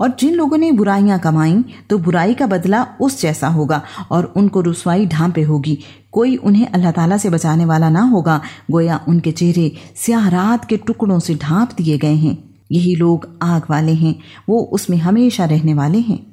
और जिन लोगों ने बुराइयाँ कमाई तो बुराई का बदला उस जैसा होगा और उनको रुसवाई ढांपे होगी। कोई उन्हें अल्लाह ताला से बचाने वाला ना होगा, गोया उनके चेहरे स्याह रात के टुकड़ों से ढांप दिए गए हैं। यही लोग आग वाले हैं, वो उसमें हमेशा रहने वाले हैं।